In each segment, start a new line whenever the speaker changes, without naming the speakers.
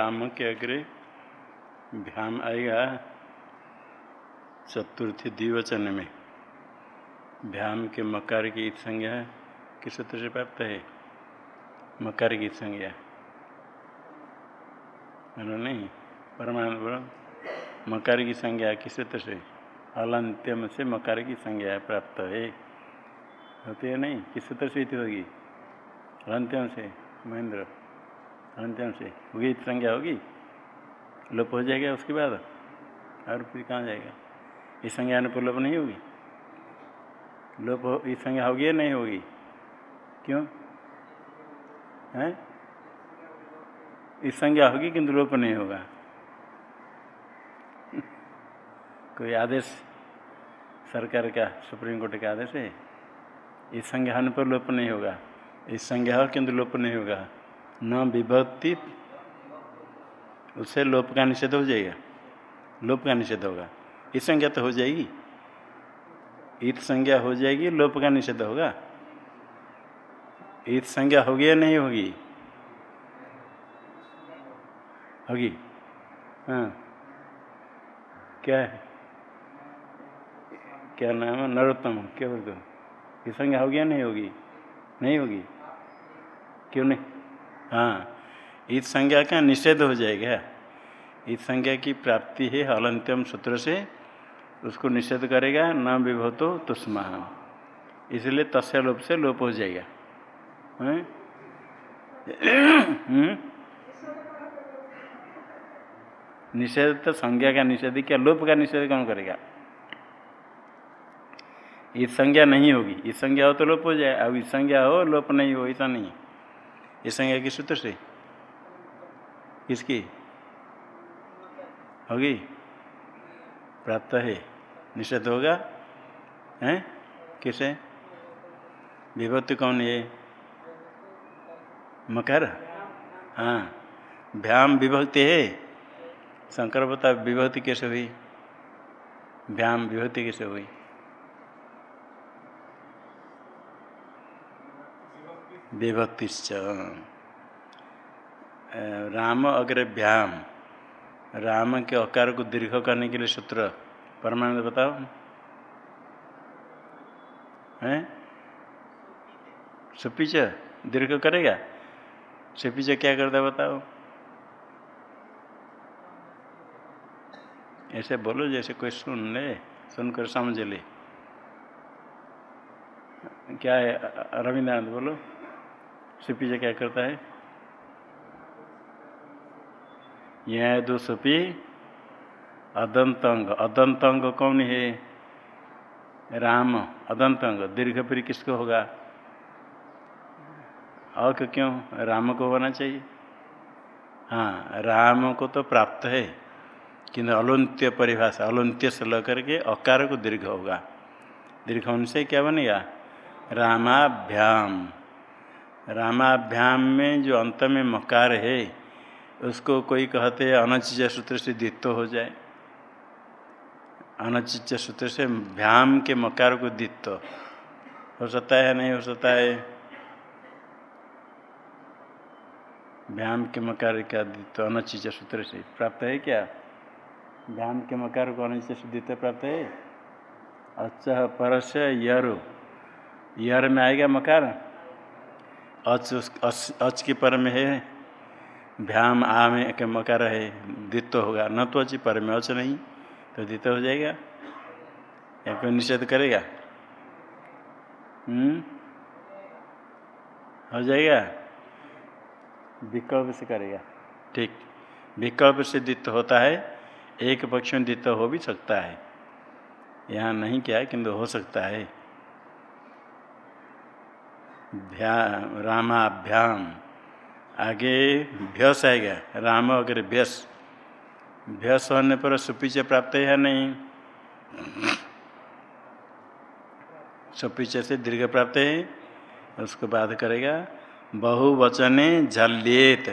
राम के अग्रे भ्याम आएगा चतुर्थी द्विवचन में। भ्याम के मकार की ईद संज्ञा किस सूत्र से प्राप्त है? मकार की संज्ञा। नहीं परमाणु बोलो। मकार की संज्ञा किस सूत्र से? अलंत्यम से मकार की संज्ञा प्राप्त है। होती है नहीं? किस सूत्र से होगी? अलंत्यम से, महेंद्र। अलंत्यम से। होगी संज्ञा होगी। लोप हो जाएगा उसके बाद। और फिर कहाँ जाएगा? इस संज्ञा पर लोप नहीं होगी। लोप हो, इस संज्ञा होगी या नहीं होगी? क्यों? है? इस संज्ञा होगी किंतु लोप नहीं होगा। कोई आदेश? सरकार का, सुप्रीम कोर्ट का आदेश है। इस संज्ञा पर लोप नहीं होगा। इस संज्ञा हो किंतु लोप नहीं होगा। न विभक्ति, उससे लोप का निषेध हो जाएगा। लोप का निषेध होगा। इस संज्ञा तो हो जाएगी। ईत संज्ञा हो जाएगी, लोप का निषेध होगा। ईत संज्ञा होगी या नहीं होगी? होगी। हाँ। क्या है? क्या नाम है? नरोत्तम। क्या बोलते हो? ये संज्ञा होगी या नहीं होगी? नहीं होगी। क्यों नहीं? हाँ ईद संज्ञा का निषेध हो जाएगा। ईद संज्ञा की प्राप्ति है हलंत्यम सूत्र से उसको निषेध करेगा, न विभतो तुष्मा इसलिए तस्य लोप से लोप हो जाएगा। निषेध तो संज्ञा का निषेध क्या लोप का निषेध कौन करेगा? इस संज्ञा नहीं होगी। इस संज्ञा हो तो लोप हो जाए, अब इस संज्ञा हो, लोप नहीं हो, ऐसा नहीं इस संज्ञा की सूत्र से? किसकी? होगी? प्राप्त है। निषेध होगा? हैं? किसे? विभक्ति कौन है? मकर? हाँ। भ्याम विभक्ति है। शंकर बता विभक्ति कैसे हुई? भ्याम विभक्ति कैसे हुई? विभक्तिश्च। राम अग्रभ्याम। राम के अकार को दीर्घ करने के लिए सूत्र परमानंद बताओ। हैं? सुपीच दीर्घ करेगा? सुपीच क्या करता बताओ। ऐसे बोलो जैसे कोई सुन ले, सुनकर समझ ले। क्या है? रविंद्रनाथ बोलो। सुपी क्या करता है? यह दो सुपी, अदंतंग। अदंतंग कौन है? राम। अदंतंग। दीर्घ फिर किसको होगा? और क्यों? राम को होना चाहिए। हाँ राम को तो प्राप्त है। किंतु अलुंत्य परिभाषा, अलुंत्य से लेकर के अकार को दीर्घ होगा। दीर्घ उनसे क्या बनेगा? रामाभ्याम। रामाभ्याम में जो अंत में मकार है, उसको कोई कहते हैं अनचिज सूत्र से दित्व हो जाए। अनचिज सूत्र से भ्याम के मकार को दित्व हो सकता है नहीं हो सकता है? भ्याम के मकार का दित्व अनचिज सूत्र से प्राप्त है क्या? भ्याम के मकार को अनचिज से दित्व प्राप्त है? अच्छा परस यरो। यर में आएगा मकार? अच अच के पर में है, भ्याम आ में के मकार है द्वित्व होगा। न तो अच पर में अच नहीं तो द्वित्व हो जाएगा। या कोई निषेध करेगा। हम्म? हो जाएगा? विकल्प से करेगा। ठीक। विकल्प से द्वित्व होता है, एक पक्ष में द्वित्व हो भी सकता है। यहाँ नहीं क्या, किंतु हो सकता है। रामाभ्याम। आगे भ्यस आएगा राम अगर भ्यस। भ्यस होने पर सुपीचे प्राप्त है या नहीं? सुपीचे से दीर्घ प्राप्त है। उसको बाद करेगा। बहुवचने झल्येत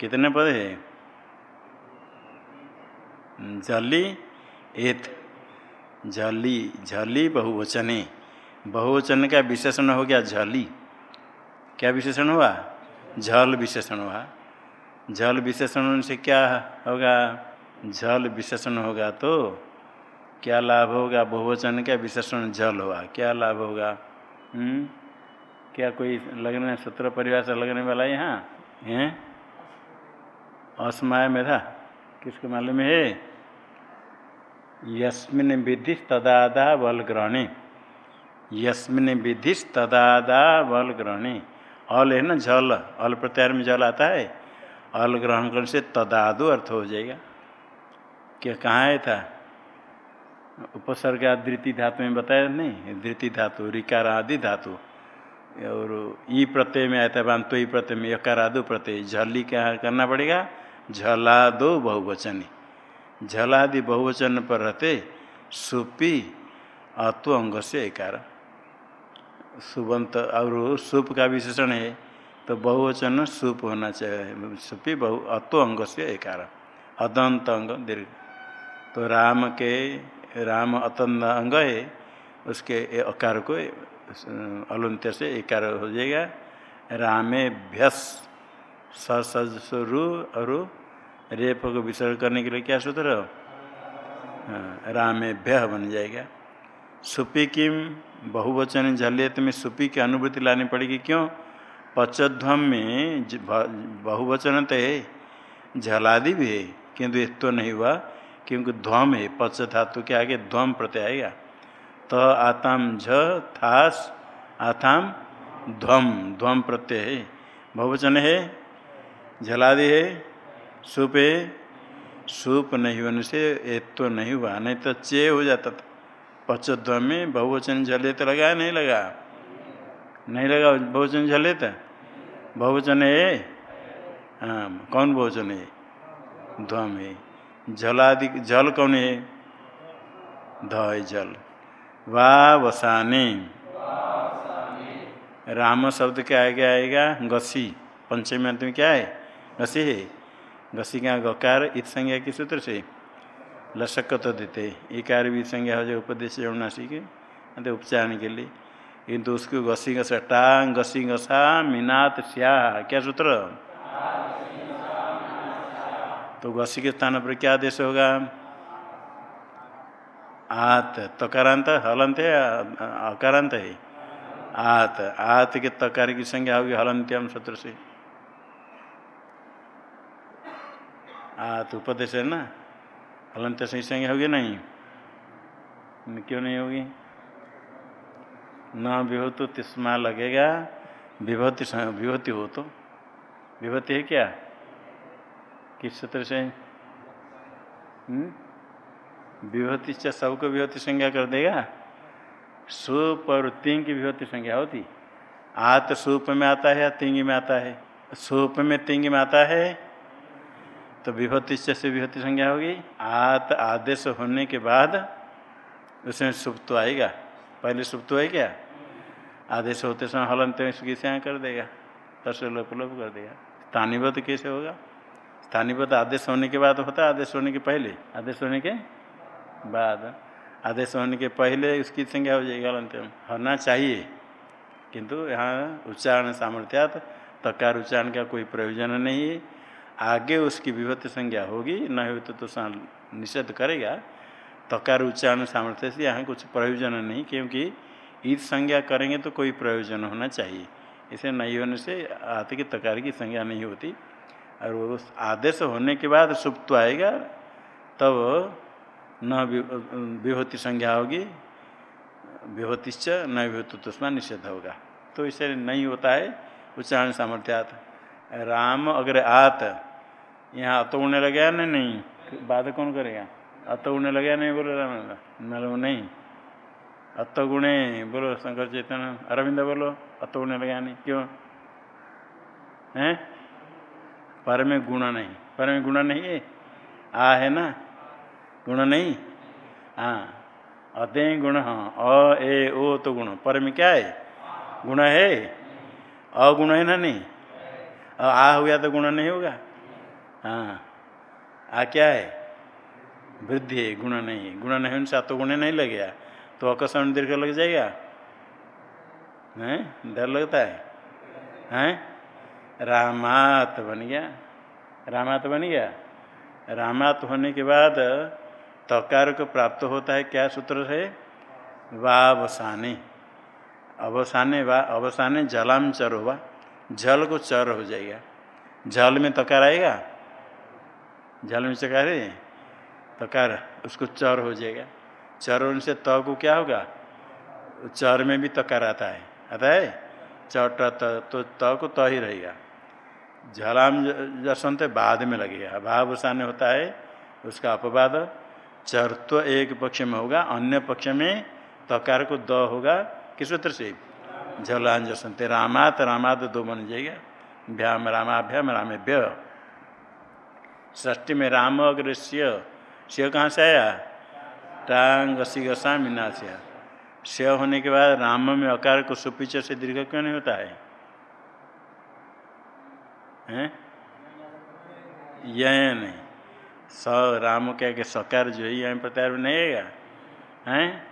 कितने पद है? झली एत झली झली बहुवचने। बहुवचन का विशेषण हो गया? झली। क्या विशेषण हुआ? झल विशेषण हुआ। झल विशेषण से क्या होगा? झल विशेषण होगा तो क्या लाभ होगा? बहुवचन का विशेषण? झल हुआ। क्या लाभ होगा? हम्म? क्या कोई लगने, सूत्र परिवार से लगने वाला यहाँ? है? असमय में था किसको मालूम है? यस्मिन विधि तदादा बल ग्रहणे यस्मिन विधि तदादा बल ग्रहणे अल है ना, झल। अल प्रत्यार में जल आता है। अल ग्रहण करने से तदादु अर्थ हो जाएगा। क्या, कहाँ है था? उपसर्ग धृति धातु में बताया नहीं? धृति धातु रिकार आदि धातु। और ई प्रत्यय में आया था तो ई प्रत्यय में, यकारादु प्रत्यय। झली क्या करना पड़ेगा? झलादो बहुवचन। झलादि बहुवचन पर रहते सुपी अत्व अंग से एकार। सुबंत और सुप का विशेषण है तो बहुवचन सुप होना चाहिए। सुपी बहु अत्व अंग से एकार। अदंत अंग दीर्घ। तो राम के राम अतंत अंग है उसके अकार को अलुंत्य से एकार हो जाएगा। रामे भ्यस सजस्वरू और रेप को विसर्ग करने के लिए क्या सूत्र? हाँ, रामे भ्य बन जाएगा। सुपी किम? बहुवचन झलियत में सुपी की अनुभूति लानी पड़ेगी। क्यों? पचध्वम में बहुवचन तो है झलादि भी है, किंतु तो नहीं हुआ, क्योंकि ध्वम है पच धातु के आगे ध्वम प्रत्यय आएगा। तो आताम झ थास आताम ध्वम ध्वम प्रत्यय है। बहुवचन है झलादि है, सूप है, सूप नहीं होने से एक तो नहीं हुआ, नहीं तो चे हो जाता था। पचध्वम में बहुवचन झले तो लगा नहीं लगा नहीं लगा बहुवचन तो? बहुवचन है हाँ कौन बहुवचन है ध्वम है जलादि, जल कौन है ध है जल। वा वसाने। राम शब्द के आगे आएगा, गसी। पंचमी अंत में क्या है? गसी है। गसी का गकार, इत संज्ञा के सूत्र से। लशक तो देते इकार भी संज्ञा हो जाए उपदेश यमुनाशी के तो उपचारण के लिए। किंतु उसको गसी गसा, टांग गसी गसा, मीनात स्याह क्या सूत्र? तो घसी के स्थान पर क्या आदेश होगा? आत, तकारांत, हलंत है अकारांत है। आत आत के तकार की संज्ञा होगी हलंत्यम सूत्र से। आत उपदेश है ना? हलंत्य सही संज्ञा होगी नहीं। क्यों नहीं होगी? न विभूत तिस्मा लगेगा, विभूति विभूति हो तो। विभूति है क्या? किस सूत्र से? हम्म? विभूति से सबको विभूति संज्ञा कर देगा? सूप और तिंग की विभूति संज्ञा होती। आत सूप में आता है या तिंग में आता है। सूप में तिंग में आता है तो विभूति से विभूति संज्ञा होगी। आत आदेश होने के बाद उसमें सुप्त आएगा। पहले सुप्त है क्या? आदेश होते समय हलनते में इसकी कर देगा। तस् लोप लोप कर देगा। स्थानीय कैसे होगा? स्थानीय आदेश होने के बाद होता है। आदेश होने के पहले। आदेश होने के बाद। आदेश होने के पहले उसकी संज्ञा हो जाएगी अंतिम होना चाहिए। किंतु यहाँ उच्चारण सामर्थ्यात। तकार उच्चारण का कोई प्रयोजन नहीं है। आगे उसकी विभत्त संज्ञा होगी न हो तो, तो निषेध करेगा। तकार उच्चारण सामर्थ्य से यहाँ कुछ प्रयोजन नहीं क्योंकि ईद संज्ञा करेंगे तो कोई प्रयोजन होना चाहिए। इसे नहीं होने से आते की तकार की संज्ञा नहीं होती। और उस आदेश होने के बाद सुप्त आएगा तब न विभूति संज्ञा होगी विभूतिश्च न विभूतित्व निषेध होगा। तो इसे नहीं होता है उच्चारण सामर्थ्यात। राम अगर आत यहाँ अत उड़ने लगे ना नहीं? बात कौन करेगा? अत उड़ने लगे नहीं बोलो राम मतलब नहीं। अत गुणे, बोलो शंकर चेतन, अरविंद बोलो अत उड़ने लगे नहीं। क्यों? हैं? पर में गुण नहीं। पर में गुण नहीं है? आ है ना? गुण नहीं? हाँ। अदे गुण हाँ। अ, ए, ओ तो गुण। पर में क्या है? गुण है? अगुण है ना नहीं? आ हो गया तो गुण नहीं होगा? हाँ। आ क्या है? वृद्धि है, गुण नहीं गुण नहीं, उनसे तो गुण नहीं लग गया तो अकस्मण दीर्घ लग जाएगा? हैं? डर लगता है? हैं? रामात बन गया। रामात बन गया? रामात होने के बाद तकार को प्राप्त होता है क्या सूत्र है? वावसाने अवसाने। वा अवसाने जलाम चर हुआ जल को चर हो जाएगा। जल में तकार आएगा? जल में चकार तकार उसको चर हो जाएगा। चर होने से त को क्या होगा? चर में भी तकार आता है आता है? चट त तो त को त ही रहेगा। झलाम जसंत बाद में लगेगा। भाव सामने होता है, उसका अपवाद। चरत्व तो एक पक्ष में होगा, अन्य पक्ष में तकार को द होगा। किस सूत्र से? झलान जसंत रामात रामात दो बन जाएगा। भ्याम, रामाभ्याम, रामेभ्य। ष्टी में राम अग्रस्य। शिव कहाँ से आया? टांग सी गसा मीनाशिया शिव होने के बाद राम में अकार को सुपिच से दीर्घ क्यों नहीं होता है? हैं? यह नहीं। स राम क्या के सकार जो है, यह प्रत्यार नहीं आएगा हैं?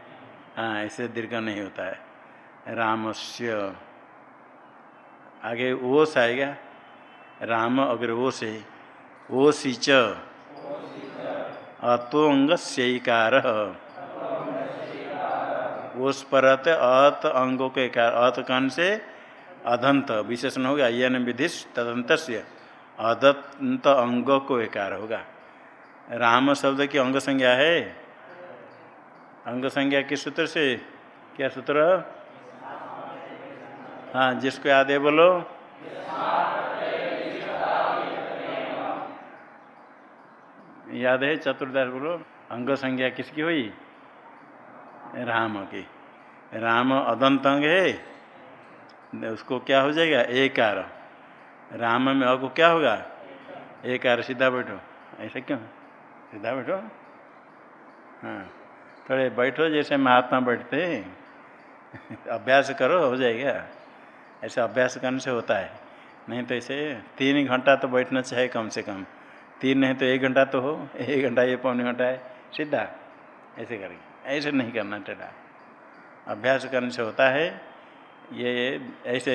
हाँ ऐसे दीर्घ नहीं होता है। रामस्य आगे ओस आएगा। राम अगर ओस है ओसी च स्यकार ओस पर अत अंगों के अत कण से अधंत विशेषण होगा यन विधि तदंत अदंत अंग को एकार होगा राम शब्द की अंग संज्ञा है अंग संज्ञा किस सूत्र से क्या सूत्र हाँ जिसको याद है बोलो याद है चतुर्दास बोलो अंग संज्ञा किसकी हुई? राम की। राम अदंत अंग है, उसको क्या हो जाएगा? एकार। राम में अ क्या होगा? एकार। सीधा बैठो। ऐसा क्यों? सीधा बैठो। हाँ थोड़े बैठो जैसे महात्मा बैठते अभ्यास करो, हो जाएगा। ऐसे अभ्यास करने से होता है। नहीं तो ऐसे तीन घंटा तो बैठना चाहिए कम से कम। तीन नहीं तो एक घंटा तो हो, एक घंटा ये पौने घंटा है, सीधा, ऐसे करेंगे ऐसे नहीं करना टेढ़ा। अभ्यास करने से होता है, ये ऐसे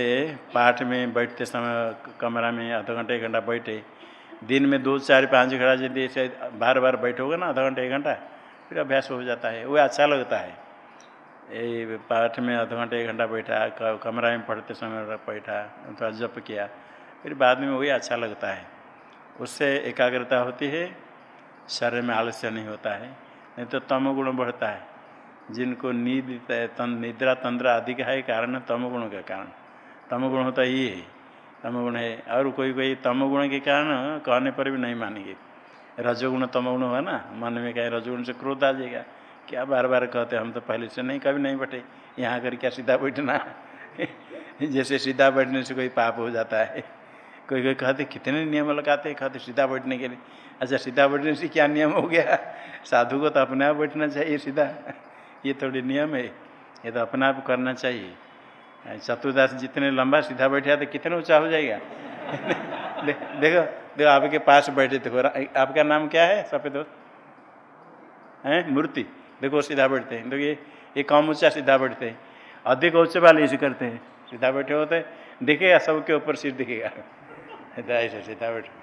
पाठ में बैठते समय कमरा में आधा घंटा, एक घंटा बैठे, दिन में दो, चार, पाँच घंटा यदि ऐसे बार बार बैठोगे ना, आधा घंटा, एक घंटा, फिर अभ्यास हो जाता है, वो अच्छा लगता है। ये पाठ में आधा घंटा, एक घंटा बैठा कमरा में पढ़ते समय बैठा थोड़ा जप किया, फिर बाद में वही अच्छा लगता है। उससे एकाग्रता होती है शरीर में आलस्य नहीं होता है नहीं तो तमगुण बढ़ता है। जिनको नींद तं, निद्रा तंत्र आदि का है कारण तमगुण का कारण। तमगुण होता ही है। तमगुण है। और कोई कोई तमगुण के कारण कहने पर भी नहीं मानेंगे। रजोगुण तमगुण हुआ ना? मन में कहे रजोगुण से क्रोध आ जाएगा। क्या बार बार कहते हम तो पहले से नहीं कभी नहीं बैठे यहाँ कर क्या सीधा बैठना? जैसे सीधा बैठने से कोई पाप हो जाता है। कोई कोई कहते कितने नियम लगाते हैं? कहते सीधा बैठने के लिए। अच्छा सीधा बैठने से क्या नियम हो गया? साधु को तो अपने आप बैठना चाहिए सीधा। ये थोड़ी नियम है। ये तो अपने आप करना चाहिए। चतुर्दास जितने लंबा सीधा बैठा तो कितने ऊँचा हो जाएगा? दे, देखो देखो आपके पास बैठे थे आपका नाम क्या है? सफ़ेद हैं। मूर्ति। देखो सीधा बैठते हैं। तो ये ये कम ऊँचा सीधा बैठते हैं। अधिक ऊँचे वाले इसे करते हैं। सीधा बैठे होते हैं। दिखेगा सबके ऊपर सिर दिखेगा। ऐसे सीधा बैठो।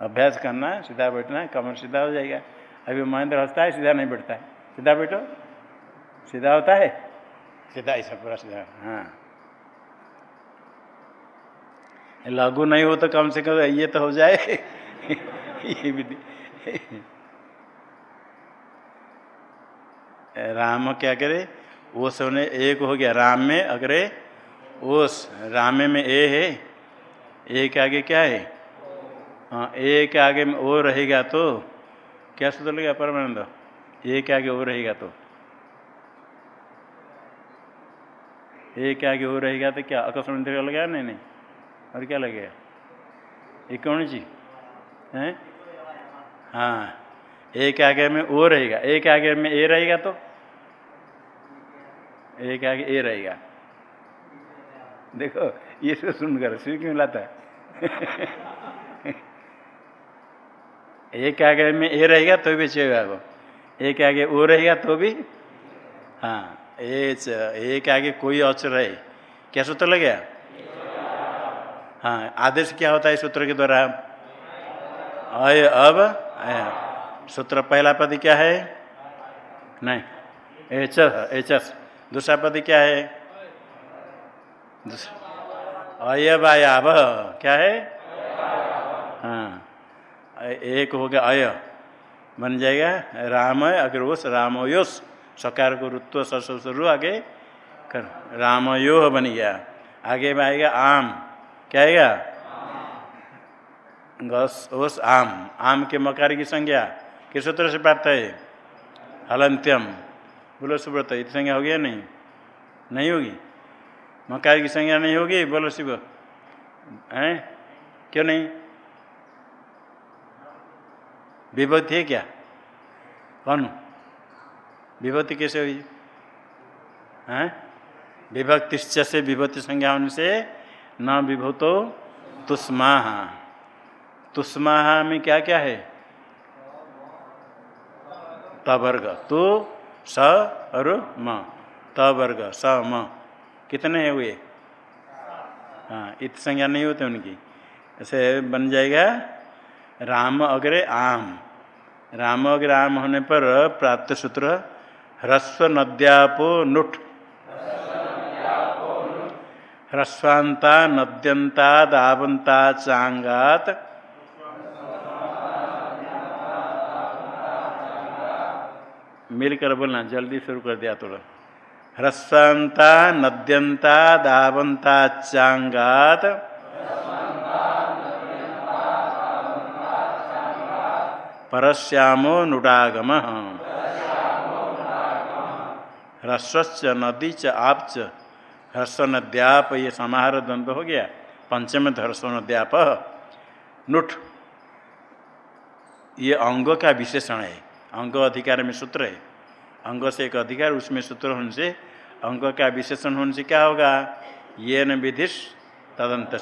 अभ्यास करना है, सीधा बैठना है, कमर सीधा हो जाएगा। अभी महेंद्र हंसता है, सीधा नहीं बैठता है। सीधा बैठो। सीधा होता है? सीधा, ऐसा पूरा सीधा। हाँ। लघु नहीं हो तो कम से कम ये तो हो जाए। ये विधि राम क्या करे? वो सोने, एक हो गया। राम में अगरे ओस रामे में ए है। एक आगे क्या है? हाँ एक आगे में ओ रहेगा तो क्या सूत्र लगेगा परमानंद? एक आगे ओ रहेगा तो। एक आगे ओ रहेगा तो क्या? अकस्म लगेगा? नहीं नहीं। और क्या लगेगा? कौन जी है? हाँ। एक आगे में ओ रहेगा। एक आगे में ए रहेगा तो? एक आगे ए रहेगा। देखो, ये सुनकर सिर क्यों लाता है एक आगे में ए रहेगा तो भी चेगा वो एक आगे ओ रहेगा तो भी हाँ एक आगे कोई अच रहे। क्या सूत्र लग? गया हाँ आदेश क्या होता है सूत्र के द्वारा? अय, अब सूत्र पहला पद क्या है? नहीं, एच एचस दूसरा पद क्या है? अय बायाब क्या है? हाँ। एक हो गया अय। बन जाएगा राम अगर उस रामयोस। सकार को रुत्व ससुरु आगे कर। रामयो बन गया। आगे में आएगा आम। क्या आएगा? गस, ओस, आम। आम के मकार की संज्ञा। किस सूत्र से प्राप्त है? हलंत्यम। बोलो सुब्रत, इतनी संज्ञा हो गया नहीं? नहीं होगी। मकार की संज्ञा नहीं होगी, बोलो शिव। हैं? क्यों नहीं? विभूति है क्या? कौन? विभूति कैसे हुई? हैं? विभक्ति से विभूति संज्ञा होने से न विभूतो तुष्मा तुष्मा में क्या क्या है? तवर्ग। तु, स और म। तवर्ग, स, म। कितने हैं हुए हाँ इत संज्ञा नहीं होते उनकी। ऐसे बन जाएगा, राम अग्रे आम। राम अग्रे आम होने पर प्राप्त सूत्र ह्रस्व नद्यापो नुठ। ह्रस्वांता नद्यंता दावंता चांगात मिलकर बोलना, जल्दी शुरू कर दिया थोड़ा ह्रस्वांता नद्यंता दावंता चांगात परश्यामो नुडागम। ह्रस्वच्च नदी च आप च ह्रस्व नद्याप ये समाहार द्वंद्व हो गया। पंचम ह्रस्व नद्याप नुठ। ये अंग का विशेषण है। अंग अधिकार में सूत्र है। अंग से एक अधिकार, उसमें सूत्र होने से अंग का विशेषण होने से क्या होगा? ये न विधिश तदंत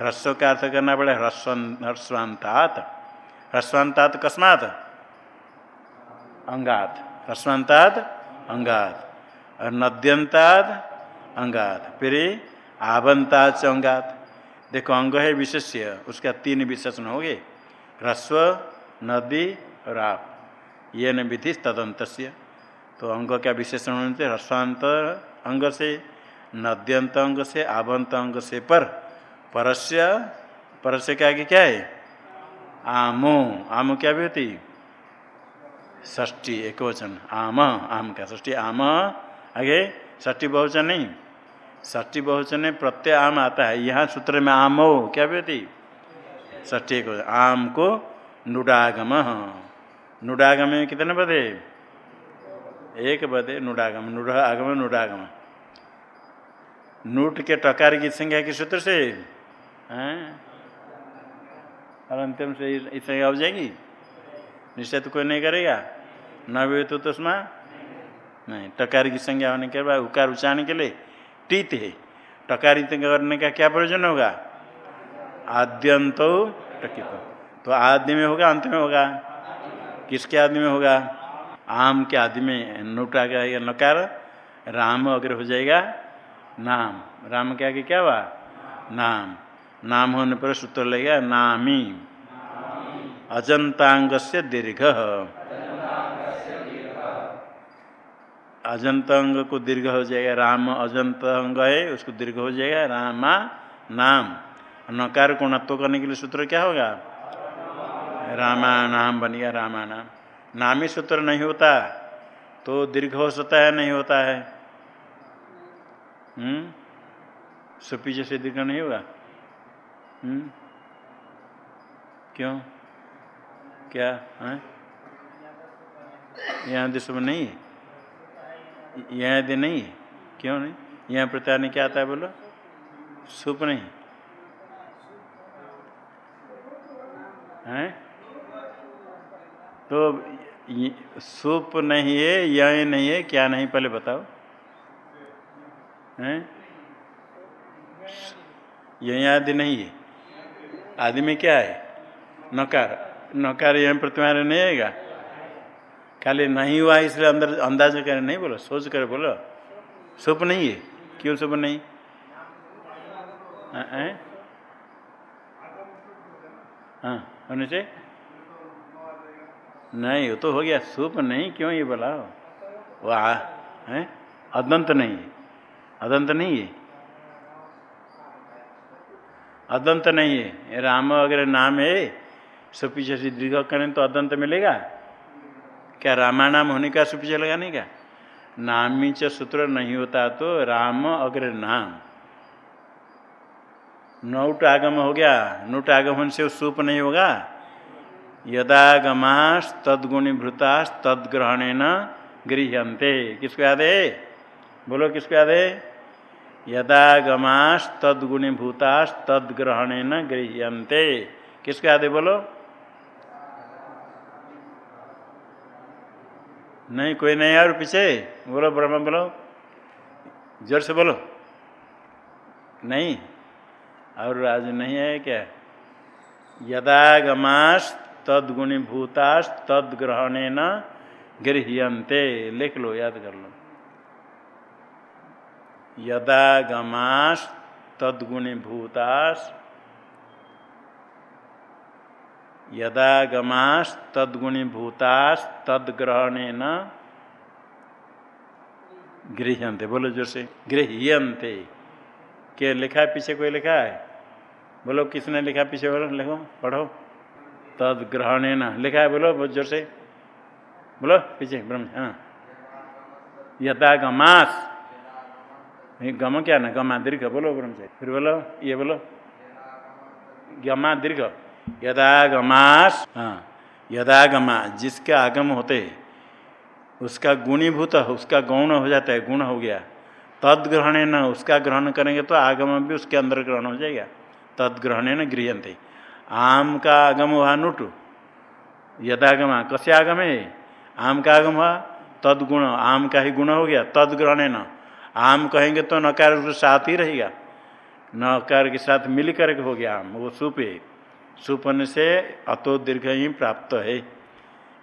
ह्रस्व का अर्थ करना पड़े ह्रस्व ह्रस्वांतात ह्रस्वांतात कस्मात? अंगात। ह्रस्वांतात अंगात। और नद्यंतात अंगात। फिर आवंतात से अंगात। देखो, अंग है विशेष्य, उसका तीन विशेषण हो गए। ह्रस्व, नदी और आप। ये न विधि तदंत तो अंग का विशेषण होने से ह्रस्वांत अंग से, नद्यंत अंग से आवंत अंग से पर। परस्य परस्य के आगे क्या है? आमो, आम क्या भी होती ष्टी एक वचन आम आम का ष्टी आम। आगे ष्टी बहुवचन नहीं। ष्टी बहुवचन प्रत्यय आम आता है। यहाँ सूत्र में आमो क्या भी होती ष्टी एक आम को नुडागम। नुडागम कितने पद है? एक पद नुडागम, नुड आगम, नुडागम। नूट के टकार की संख्या किस सूत्र से? और अंतिम से इस संज्ञा हो जाएगी? निश्चय तो कोई नहीं करेगा। न भी तो उसमें? नहीं, टकार की संज्ञा होने के बाद उकार उच्चारण के लिए टीत है। टकारित करने का क्या प्रयोजन होगा? आद्यंत टकित। तो आदि में होगा, अंत में होगा। किसके आदि में होगा? आम के आदि में नोटा का नकार, राम अगर हो जाएगा, नाम। राम के आगे क्या हुआ? नाम। नाम होने पर सूत्र लगेगा, नामी। अजंतांग से दीर्घ। अजंत अंग को दीर्घ हो जाएगा, राम अजंत अंग है, उसको दीर्घ हो जाएगा, रामा नाम। नकार को नत्व करने के लिए सूत्र क्या होगा? रामा नाम बन गया, रामा नाम। नामी सूत्र नहीं होता तो दीर्घ हो सकता है नहीं होता है। हम्म? सुपी जैसे दीर्घ नहीं होगा? हम्म? क्यों? क्या? है? यहाँ देश में नहीं है। यहाँ यदि नहीं है, क्यों नहीं? यहाँ प्रत्यार नहीं क्या आता है बोलो? सुप नहीं है? तो सुप नहीं है, यह नहीं है, क्या नहीं, पहले बताओ। हैं? यही आदि नहीं है। आदि में क्या है? नकार। नकार यह प्रतिमा नहीं आएगा। खाली नहीं हुआ इसलिए अंदर अंदाज कर, नहीं बोलो, सोच कर बोलो। सुप नहीं है? क्यों सुप नहीं? हाँ? होने से? नहीं, वो तो हो गया। सूप नहीं, क्यों ये बोला? वो है? अदंत नहीं है। अदंत नहीं है? अदंत नहीं है। राम अगर नाम है सुपीछे से दीर्घ करें तो अदंत मिलेगा। क्या रामा नाम होने का सुपीछे लगाने का नामी सूत्र नहीं होता तो राम अग्र नाम। नौट आगम हो गया। नोट आगमन से सूप नहीं होगा। यदागमास तदगुणी भृतास तदग्रहण न गृहते किसको याद है? बोलो, किसको याद है? यदागमास तदगुणी भूतास तदग्रहण न गृहते किसको याद है, बोलो? नहीं, कोई नहीं और पीछे? बोलो, ब्रह्म, बोलो। ज़ोर से बोलो। नहीं? और आज नहीं है क्या? यदागमास तदगुणी भूतास तदग्रहण न गृहते लिख लो, याद कर लो। यदागमास तदगुणी भूतास यदागमास तदगुणी भूतास तदग्रहण न गृहते बोलो जो से गृहते के लिखा है, पीछे कोई लिखा है? बोलो, किसने लिखा पीछे बोलो, लिखो, पढ़ो। तद ग्रहण न लिखा है, बोलो ज़ोर से। बोलो, पीछे, ब्रह्म हाँ। यदा गमास। गम क्या ना, गमा दीर्घ, बोलो, ब्रह्म से। फिर बोलो, ये बोलो। गमा दीर्घ। यदा गमास हाँ। यदा गमा, जिसका आगम होते, उसका गुणीभूत, उसका गौण हो जाता है, गुण हो गया। तद ग्रहण न उसका ग्रहण करेंगे तो आगम भी उसके अंदर ग्रहण हो जाएगा। तद ग्रहण न गृहते आम का आगम हुआ नुट। यदागम कस्य आगम है? आम का आगम हुआ तद गुण आम का ही गुण हो गया तद ग्रहण न। आम कहेंगे तो नकार उसके साथ ही रहेगा। नकार के साथ मिल करके हो गया आम। वो सुप है। सुपन से अतो दीर्घ ही प्राप्त है।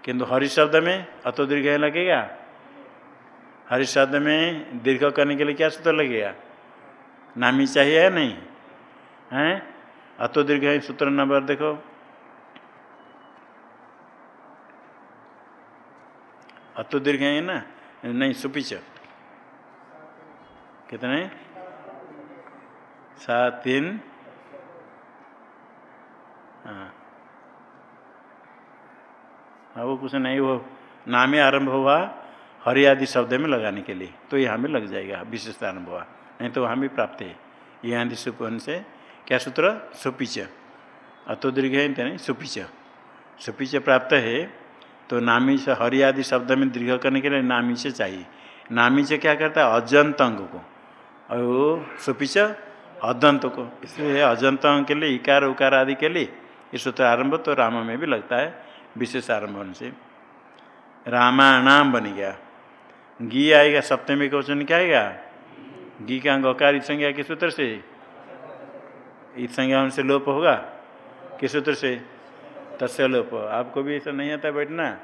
किंतु हरि शब्द में अतो दीर्घ लगेगा? हरि शब्द में दीर्घ करने के लिए क्या सूत्र लगेगा? नामी चाहिए है नहीं? है? अतो दीर्घ है, सूत्र नंबर देखो। अतो दीर्घ है ना? नहीं, सुपिच। कितने? सात, तीन। हाँ। वो कुछ नहीं, वो नामे आरंभ हुआ हरि आदि शब्द में लगाने के लिए। तो यहाँ में लग जाएगा, विशेषता अनुभव। नहीं तो वहाँ भी प्राप्त है। ये आदि सुपन से क्या सूत्र? सुपिच अतो दीर्घ है नहीं सुपिच सुपिच प्राप्त है तो नामी से हरि आदि शब्द में दीर्घ करने के लिए नामी से चाहिए। नामी से क्या करता है? अजंत अंग को। और वो सुपिच अदंत को। इसलिए अजंत अंग के लिए, इकार उकार आदि के लिए, ये सूत्र आरंभ तो राम में भी लगता है, विशेष आरंभ से। रामाणाम बन गया। गी आएगा, सप्तमी क्वेश्चन क्या आएगा? गी का अंग संज्ञा के सूत्र से। इत संज्ञा उनसे लोप होगा? किस सूत्र से? तस्य लोप। आपको भी ऐसा नहीं आता बैठना?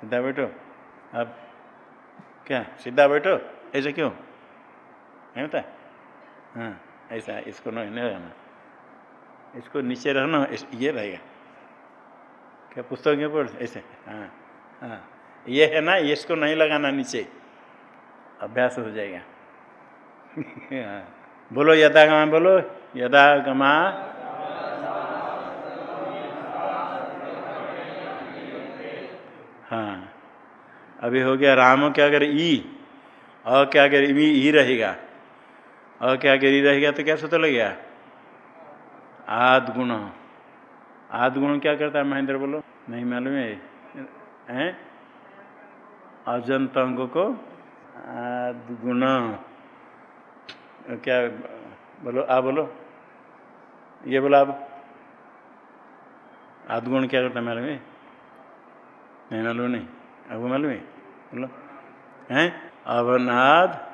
सीधा बैठो। आप क्या सीधा बैठो? ऐसा क्यों? नहीं होता? हाँ ऐसा, इसको नहीं रहना। इसको नीचे रहना ये रहेगा। क्या, पुस्तक में पढ़, ऐसे हाँ हाँ। ये है ना, इसको नहीं लगाना नीचे। अभ्यास हो जाएगा। बोलो यदा गमा बोलो। यदा गमा हाँ। अभी हो गया राम क्या अगर ई और क्या अगर ई ही रहेगा और क्या अगर ई रहेगा तो क्या सूत्र लगेगा? आद गुण आद गुण क्या करता है महेंद्र बोलो? नहीं मालूम है। हैं? अजंत अंग को गुण क्या बोलो? आ बोलो। ये बोला आप आदगुण क्या करता मालूम है? नहीं मालूम नहीं। अब मालूम है? बोलो, हैं? अवनाद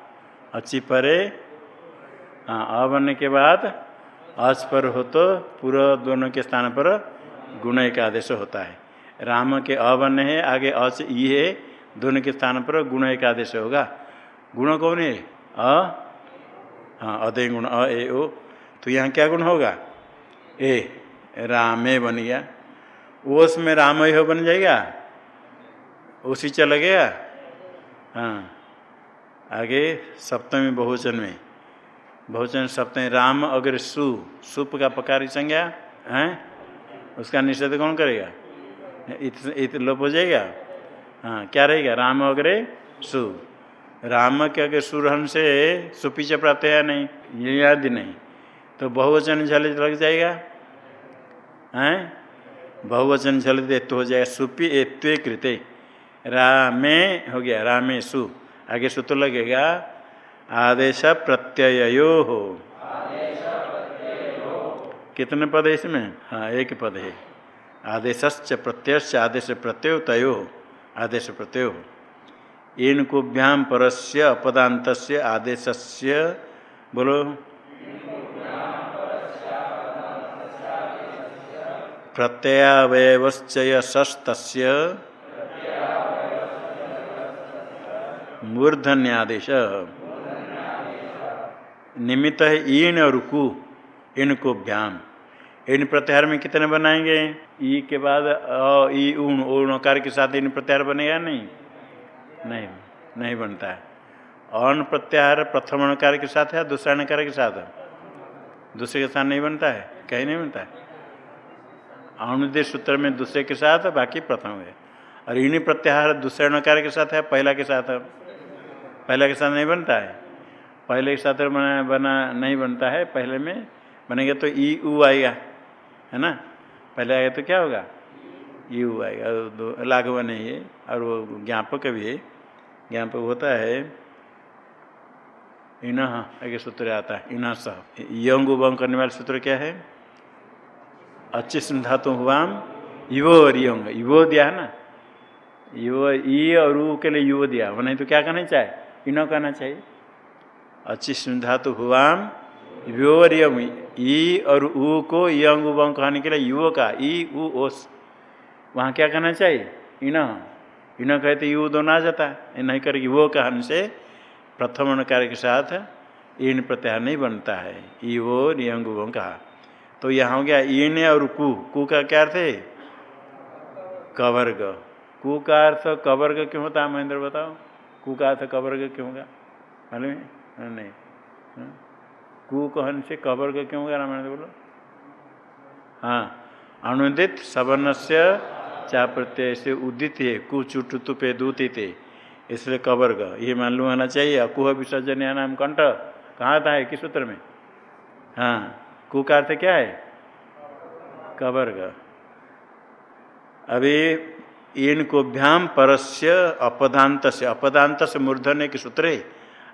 अच्छी परे। हाँ अवन के बाद अच पर हो तो पूरा दोनों के स्थान पर गुण एक आदेश होता है। राम के अवन है, आगे अच ई है, दोनों के स्थान पर गुण एक आदेश होगा। गुण कौन है? अ? हाँ अदय गुण, अ, ए, ओ। तो यहाँ क्या गुण होगा? ए रामे बन गया। ओस में राम हो बन जाएगा? उसी चला गया? हाँ। आगे सप्तमी बहुवचन में बहुवचन सप्तमी राम अगर सु सुप का पकार संज्ञा है? उसका निषेध कौन करेगा? इत, इत लोप हो जाएगा? हाँ क्या रहेगा? राम अग्रे सु। राम के अगर सुरहन से सुपीछे प्राप्त है नहीं? ये याद नहीं। तो बहुवचन झल लग जाएगा। हैं? बहुवचन झल तो हो जाएगा सुपी एत्व कृते। रामे, हो गया रामे सु आगे सूत्र लगेगा, आदेश प्रत्ययो हो। कितने पद है इसमें? हाँ एक पद है। आदेश प्रत्यय आदेश प्रत्यय तयो आदेश प्रत्यय इनकुभ्याम परस्य अपदांत आदेश बोलो। प्रत्ययावयवश्चयसस्त मूर्धन्यादेश। निमित्त है ईण और कु इनको भ्याम। इन प्रत्याहार में कितने बनाएँगे? ई के बाद, अ, ई ऊण ऊणकार के साथ इन प्रत्याहार बनेगा नहीं? नहीं नहीं बनता है। अन प्रत्याहार प्रथम अणकार के साथ है दूसरा अणकार के साथ? दूसरे के साथ नहीं बनता है, कहीं नहीं बनता है। अनुदेश सूत्र में दूसरे के साथ, बाकी प्रथम है। और इन्हीं प्रत्याहार दूसरे अणकार के साथ है, पहला के साथ। पहला के साथ नहीं बनता है। पहले के साथ बना बना नहीं बनता है, पहले में बनेगा तो ई, ऊ, आएगा, है ना? पहले आएगा तो क्या होगा? ऊ, आएगा। लाघव नहीं है, और वो ज्ञापक भी है। ज्ञापक होता है, इन, आगे सूत्र आता है, इन सह यंग करने वाले सूत्र क्या है? अच्छे धातु हुआम युवो और युवो दिया है ना? युव ई और ऊ के लिए युवो दिया। वो नहीं तो क्या कहना चाहे इनो कहना चाहिए। अच्छी धातु हुआम व्योरियम ई और ऊ को यंग उबंग कहने के लिए युवो का, ई ऊ ओस वहाँ क्या कहना चाहिए? इन इन कहते यू दोनों आ जाता है। नहीं करके वो कहन से प्रथम कार्य के साथ इन प्रत्याहार नहीं बनता है। ई वो यंग उबंग कहा। तो यहाँ हो गया इन और कु। कु का क्या अर्थ है? कवर्ग। कु का अर्थ कवर्ग क्यों होता है, महेंद्र बताओ? कु का अर्थ कवर्ग क्यों होगा? मालूम है? नहीं। हाँ? कु कहन से कवर्ग क्यों होगा, रामायण बोलो। हाँ। अनुदित सवर्ण से चा प्रत्यय से उदित है कु चुट तुपे दूतित इसलिए कवर्ग। ये मालूम होना चाहिए। अकुह विसर्जन या नाम कंठ। कहाँ था? है किस सूत्र में। हाँ। कु का अर्थ क्या है? कवर्ग अभी इन कोभ्याम परस्य अपदांत से अपदांत से मूर्धन्य के सूत्र है।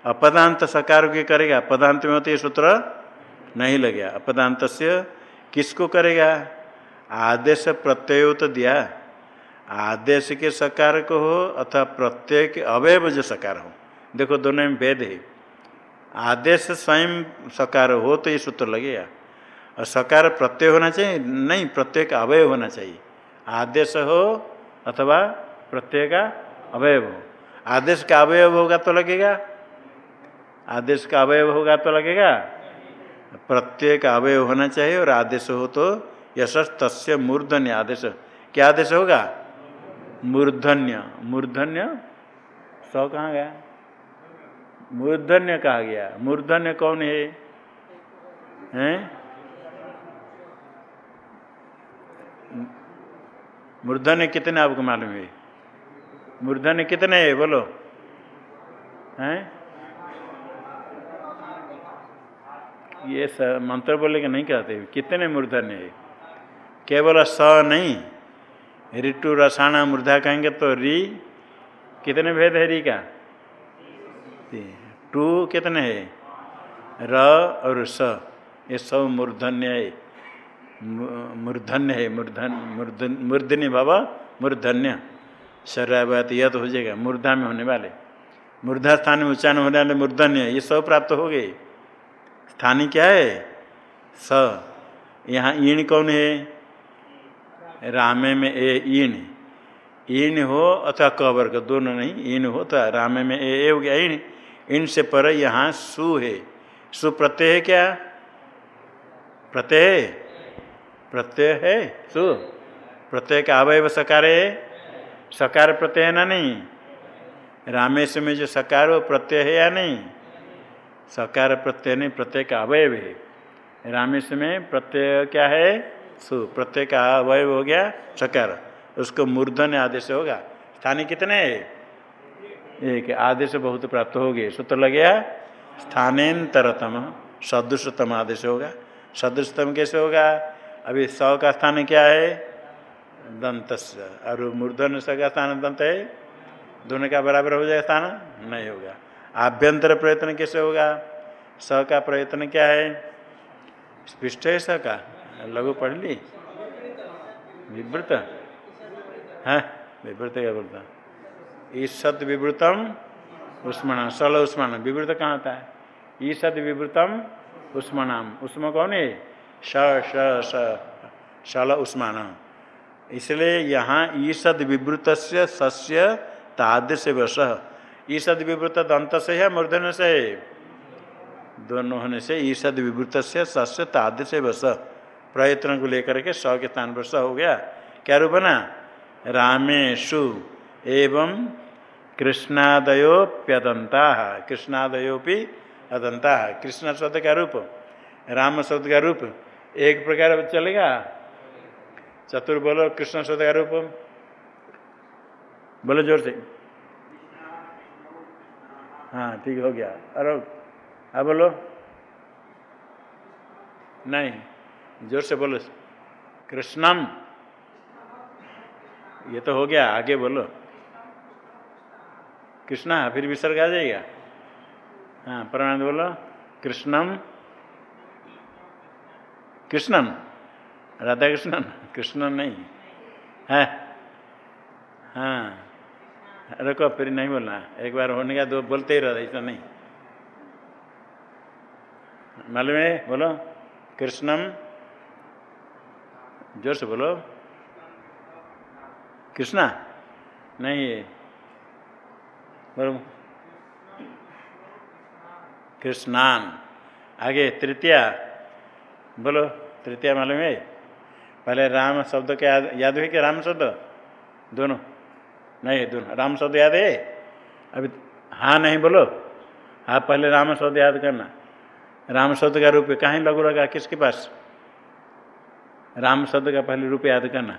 अपदांत सकार के करेगा। अपदांत में होते सूत्र नहीं लगेगा। अपदांत से किसको करेगा? आदेश प्रत्यय तो दिया। आदेश के सकार को हो अथवा प्रत्यय के अवयव जो सकार हो। देखो दोनों में भेद है। आदेश स्वयं सकार हो तो ये सूत्र लगेगा। और सकार प्रत्यय होना चाहिए, नहीं, प्रत्यय का अवय होना चाहिए। आदेश हो अथवा प्रत्यय का अवयव हो। आदेश का अवयव होगा तो लगेगा। आदेश का अवयव होगा तो लगेगा। प्रत्यय का अवयव होना चाहिए और आदेश हो तो यश तस्य मूर्धन्य आदेश। क्या आदेश होगा? मूर्धन्य। मूर्धन्य सौ कहाँ गया? मूर्धन्य कहा गया? मूर्धन्य कौन है? हैं? मूर्धन्य कितने आपको मालूम है? मूर्धन्य कितने है? बोलो। हैं? ये सब मंत्र बोले कि नहीं कहते। कितने मूर्धन्य है केवल स नहीं। ऋतु रसाणा मूर्धा कहेंगे तो री। कितने भेद है री का? टू कितने है? र और स। ये सब मूर्धन्य है। मूर्धन्य है मूर्धन मूर्धन मूर्धन्य बाबा मूर्धन्य। शरीर यह तो हो जाएगा मूर्धा में होने वाले। मूर्धा स्थान में उच्चारण होने वाले मूर्धन्य ये सब प्राप्त हो गए। स्थानीय क्या है? स। यहाँ ईण कौन है? रामे में ए ईण। ईण हो अथवा क वर्ग दोनों नहीं ईण हो तो रामे में ए, ए हो गया ईण। इन से पर यहाँ सु है। सु प्रत्यय है क्या? प्रत्यय। प्रत्यय है? सु। प्रत्यय का अवयव सकार है? सकार प्रत्यय है ना नहीं? रामेश में जो सकार वो प्रत्यय है या नहीं? सकार प्रत्यय नहीं प्रत्यय का अवयव है। रामेश में प्रत्यय क्या है? सु प्रत्यय का अवयव हो गया सकार। उसको मूर्धन आदेश होगा। स्थानीय कितने है? एक आदेश बहुत प्राप्त हो गए। सूत्र लग गया? स्थानेतरतम। सदृशतम आदेश होगा। सदृशतम कैसे होगा? अभी सौ का स्थान क्या है? दंत और मूर्धन स का स्थान दंत है? दोनों का बराबर हो जाएगा स्थान? नहीं होगा। आभ्यंतर प्रयत्न कैसे होगा? स का प्रयत्न क्या है? स्पृष्ट है स का? लघु पढ़ ली? विवृत? है, विवृत क्या बोलता ईसत विवृतम उष्मण सल उष्मण विवृत कहाँ होता है? ईसत विवृतम उष्मणाम उष्म कौन है? स सल उष्मान इसलिए यहाँ ईषद विवृत सस्य तादृश वश। ईसद विवृत दंत से है? मूर्धन से दोनों होने से ईसद विवृत से सस्य तादृश वश। प्रयत्न को लेकर के स के स्थान पर स हो गया। क्या रूप ना? रामेशु एवं कृष्णादयोप्यदंता कृष्णादयोपि अदंता। कृष्ण शब्द का रूप? राम शब्द का रूप? एक प्रकार चलेगा। चतुर बोलो, कृष्ण शब्द का रूप। बोलो ज़ोर से। हाँ ठीक हो गया। अरे हाँ बोलो। नहीं, ज़ोर से बोलो। कृष्णम। ये तो हो गया, आगे बोलो। कृष्णा, फिर विसर्ग आ जाएगा। हाँ प्रणाम बोलो। कृष्णम। कृष्णन। राधा कृष्णन कृष्णन नहीं। है? हाँ। रखो फिर नहीं बोलना। एक बार होने का दो बोलते ही रहता ऐसा नहीं। मालूम है? बोलो। कृष्णम। ज़ोर से बोलो। कृष्णा? नहीं है। बोलो। कृष्णान। आगे, तृतीया। बोलो, तृतीया मालूम है? पहले राम शब्द के याद याद हुई कि राम शब्द? दोनों। नहीं, दोनों। राम शब्द याद है? अभी हाँ नहीं बोलो। हाँ पहले राम शब्द याद करना। राम शब्द का रूप कहाँ लगू लगा? किसके पास? राम शब्द का पहले रूप याद करना।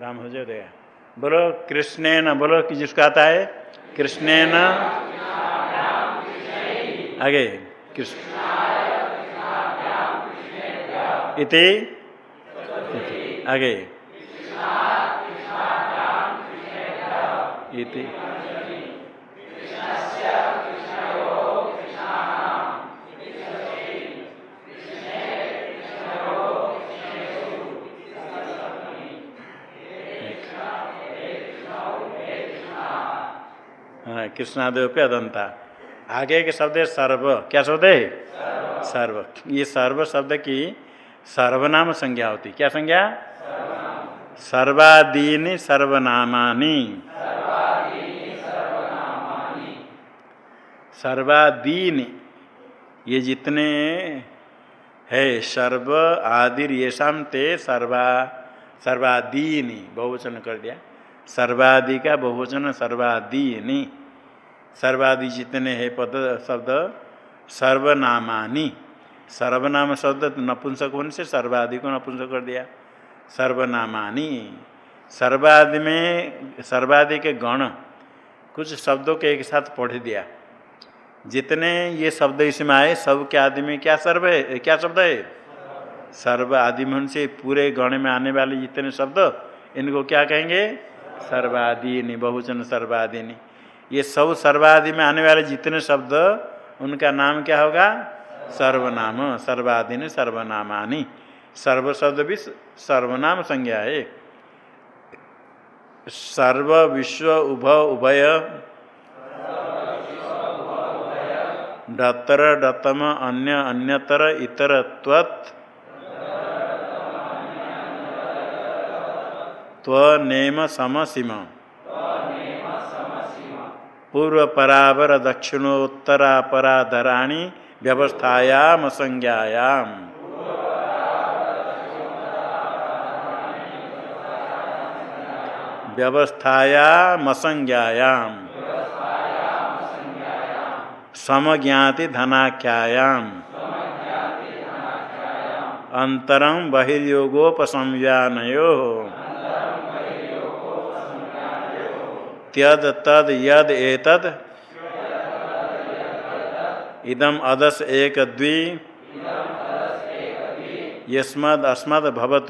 राम हो जाएगा। बोलो कृष्ण न बोलो, कि जिसको आता है? कृष्ण न आगे। कृष्ण इति आगे। इति। कृष्णादेव पे अदंता आगे के शब्द है सर्व। क्या शब्द? है सर्व। ये सर्व शब्द की सर्वनाम संज्ञा होती। क्या संज्ञा? सर्वादीन सर्वनामानी। सर्वादीन। ये जितने है, सर्व आदि ये शाम ते सर्वा, सर्वादीनी। बहुवचन कर दिया। सर्वादि का बहुवचन, सर्वादीनी। सर्वादि जितने हैं, पद, शब्द, सर्वनामानी। सर्वनाम शब्द नपुंसक होने से सर्वादि को नपुंसक कर दिया। सर्वनामानी। सर्वादि में, सर्वादि के गण कुछ शब्दों के एक साथ पढ़ दिया। जितने ये शब्द इसमें आए, सब के आदि में क्या सर्व है? क्या शब्द है? सर्व आदि में से पूरे गण में आने वाले जितने शब्द, इनको क्या कहेंगे? सर्वादीनी बहुचन सर्वादीनी। ये सब सर्वादि में आने वाले जितने शब्द, उनका नाम क्या होगा? सर्वनाम सर्वादि सर्वनामानी। सर्व शब्द भी सर्वनाम संज्ञा है। सर्व विश्व उभ उभय। डतर डतम अन्य अन्यतर इतर त्वत् त्वनेम समसीम। पूर्व परावर दक्षिणोत्तरापराधराणी व्यवस्थायाम संज्ञायाम। व्यवस्थायामसंज्ञायाम समज्ञाति धनाख्यायाम। अंतरम बहिर्योगोपसंज्ञानयो। त्यद तद यद एतद इदम अदस एक द्वि। यस्मद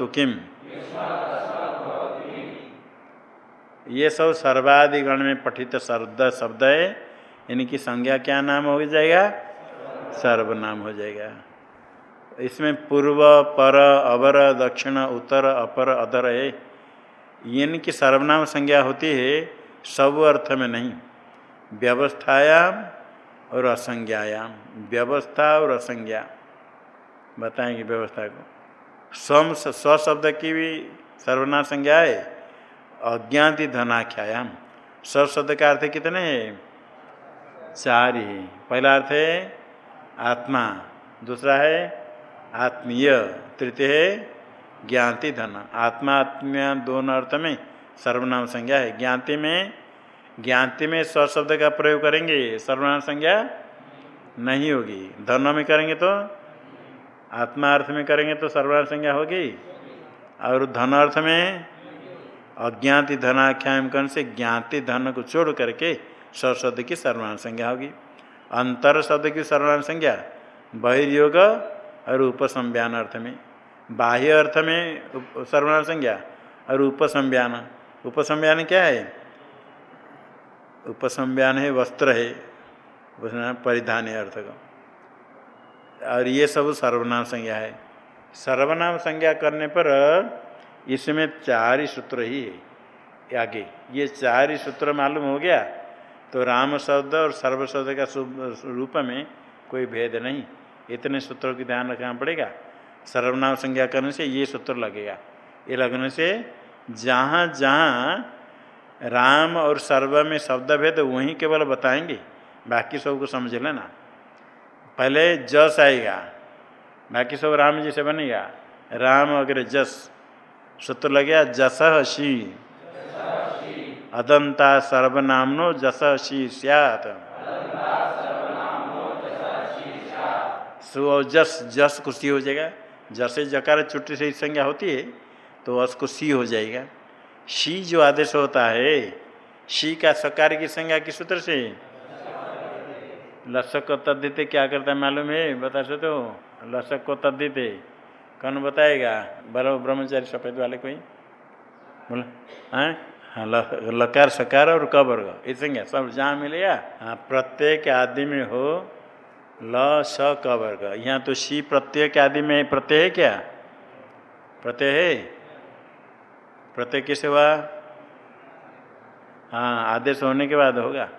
किम? ये सब सर्वादिगण में पठित शब्द शब्द है। इनकी संज्ञा क्या नाम हो जाएगा? सर्वनाम हो जाएगा। इसमें पूर्व, पर, अवर, दक्षिण, उत्तर, अपर, अदर है। इनकी सर्वनाम संज्ञा होती है। सब अर्थ में नहीं। व्यवस्थायाम और असंज्ञायाम। व्यवस्था और असंज्ञा। बताएँगे व्यवस्था को। स्व शब्द की भी सर्वनाम संज्ञा है। अज्ञाति धनाख्यायाम। स्व शब्द का अर्थ कितने है? चार ही। पहला अर्थ है आत्मा। दूसरा है आत्मीय। तृतीय है ज्ञाति धन। आत्मा, आत्मीय दोनों अर्थ में सर्वनाम संज्ञा है। ज्ञाति में ज्ञाति में स्व शब्द का प्रयोग करेंगे, सर्वनाम संज्ञा नहीं होगी। धन में करेंगे तो आत्मा अर्थ में करेंगे तो सर्वनाम संज्ञा होगी। और धन अर्थ में अज्ञाति धनाख्याम कर्ण से ज्ञाति धन को छोड़ करके स्व शब्द की सर्वनाम संज्ञा होगी। अंतर शब्द की सर्वनाम संज्ञा, बहिर्योग और उपसंज्ञान अर्थ में। बाह्य अर्थ में सर्वनाम संज्ञा और उपसंज्ञान। उपसंज्ञान क्या है? उपसंज्ञान है, वस्त्र है। परिधान है अर्थ का। और ये सब सर्वनाम संज्ञा है। सर्वनाम संज्ञा करने पर इसमें चार ही सूत्र ही है। आगे, ये चार ही सूत्र मालूम हो गया तो राम शब्द और सर्व शब्द का रूप में कोई भेद नहीं। इतने सूत्रों की ध्यान रखना पड़ेगा। सर्वनाम संज्ञा करने से ये सूत्र लगेगा। ये लगने से जहाँ जहाँ राम और सर्व में शब्द भेद वहीं केवल बताएँगे। बाकी सबको समझ लेना। पहले जस आएगा। बाकी सब राम जी से बनेगा। राम अगर जस। सूत्र लग गया जस शी अदंता सर्वनामनो जस शी सियात जस जस कुर्सी हो जाएगा। जैसे जकार छुट्टी से संज्ञा होती है तो उसको सी हो जाएगा। शी जो आदेश होता है, शी का सकार की संज्ञा किस सूत्र से? लसक को तद्दित क्या करता है मालूम है? बता सकते हो? लसक को तद्दित कौन बताएगा? बरो ब्रह्मचारी सफ़ेद वाले कोई? बोला। हाँ? हाँ लकार, सकार और कवर्ग। इस संज्ञा सब जहाँ मिलेगा हाँ प्रत्येक आदि में हो ल, स क वर्ग यहाँ तो सी प्रत्येक आदि में प्रत्यय है क्या? प्रत्यय है? प्रत्यय किसे हुआ हाँ आदेश होने के बाद होगा।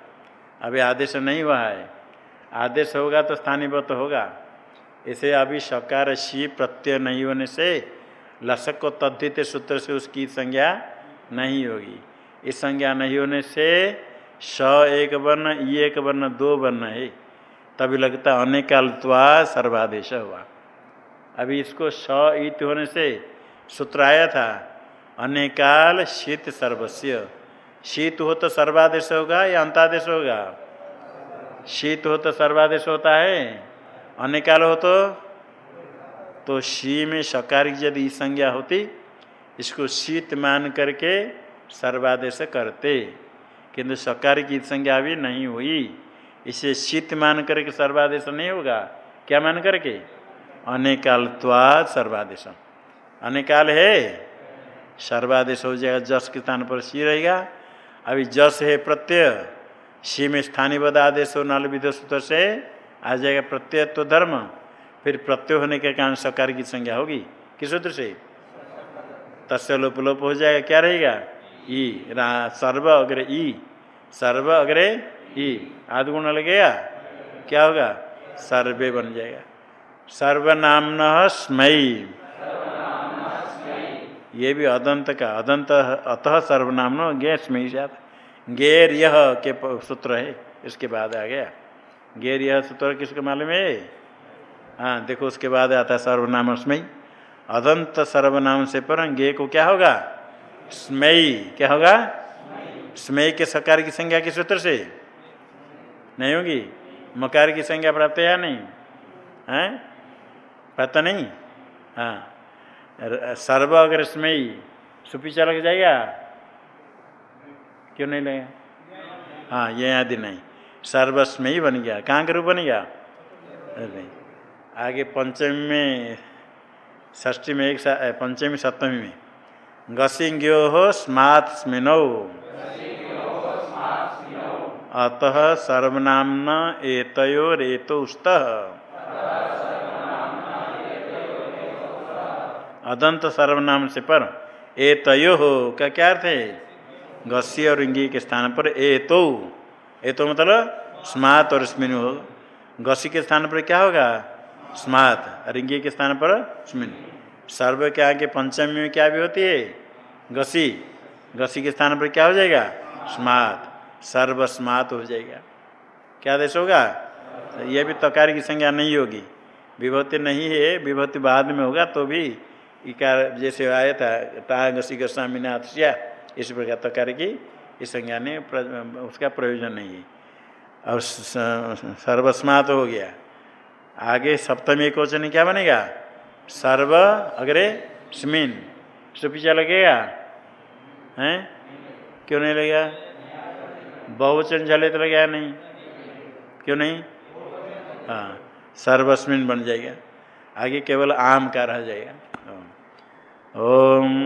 अभी आदेश नहीं हुआ है। आदेश होगा तो स्थानीय तो होगा। इसे अभी सकार शी प्रत्यय नहीं होने से लसक को तद्धित सूत्र से उसकी संज्ञा नहीं होगी। इस संज्ञा नहीं होने से स एक वर्ण, ई एक वर्ण, दो वर्ण है। तभी लगता अनेकालत्वा सर्वादेश हुआ। अभी इसको स इत होने से सूत्र आया था। अनेकाल शीत सर्वस्व शीत हो तो सर्वादेश होगा या अंतादेश होगा? शीत हो तो सर्वादेश होता है। अनेकाल हो तो तो शी में सकार यदि संज्ञा होती, इसको शीत मान करके सर्वादेश करते। किंतु सकार की संज्ञा भी नहीं हुई। इसे शीत मान करके सर्वादेश नहीं होगा। क्या मान करके? अनेकालत्वाद सर्वादेश। अनेकाल है। सर्वादेश हो जाएगा, जस के स्थान पर सी रहेगा। अभी जस है प्रत्यय, सी में स्थानीय आदेश हो, नल सूत्र से आ जाएगा प्रत्यय तो धर्म। फिर प्रत्यय होने के कारण सकार की संज्ञा होगी। किस सूत्र से? तस्य लोप लोप हो जाएगा, क्या रहेगा? ई। रा, सर्व अग्रे ई। सर्व अग्रे ई। आदगुण लगेगा क्या होगा? सर्वे बन जाएगा। सर्वनाम स्मयी ये भी अदंत का, अदंत अतः सर्वनाम न गे स्मयी गेर यह के सूत्र है, इसके बाद आ गया। गेर यह सूत्र किसको मालूम है? हाँ देखो, उसके बाद आता है सर्वनाम स्मयी अदंत सर्वनाम से पर गे को क्या होगा? स्मयी क्या होगा? स्मय के सकार की संज्ञा किस सूत्र से? नहीं होगी। मकार की संज्ञा प्राप्त है या नहीं? है? पता नहीं? हाँ। सर्व अगर स्मयी सुपीचा लग जाएगा? क्यों नहीं लगेगा हाँ ये आदि नहीं। सर्वस्मयी बन गया। कहाँ के रूप बनेगा आगे पंचमी में, षष्ठी में एक पंचमी, सप्तमी में। गसिंग्यो हो स्मात् स्मिनौ। अतः सर्वनामन एतयोरेतोस्त अदंत सर्वनाम से पर ए तयो हो का क्या अर्थ है? गस्य और इंगी के स्थान पर एतो। तो मतलब स्मात और स्मिन हो। गसी के स्थान पर क्या होगा? स्मात। और इंगी के स्थान पर स्मिन। सर्व के आगे पंचमी में क्या भी होती है? गसी गसी के स्थान पर क्या हो जाएगा? स्मात। सर्व स्मात हो जाएगा। क्या देश होगा? यह भी तकार की संज्ञा नहीं होगी। विभूति नहीं है विभूति बाद में होगा तो भी इकार जैसे आया था टा घसी गोस्वामीनाथ इस प्रकार तकार की इस संज्ञा ने उसका प्रयोजन नहीं है और सर्वस्मात हो गया आगे सप्तमी क्वेश्चन क्या बनेगा सर्व अग्रे स्मिन सुपीचा लगेगा हैं क्यों नहीं लगेगा बहुवचन झले तो लगेगा नहीं क्यों नहीं हाँ सर्वस्मिन बन जाएगा आगे केवल आम का रह जाएगा ओम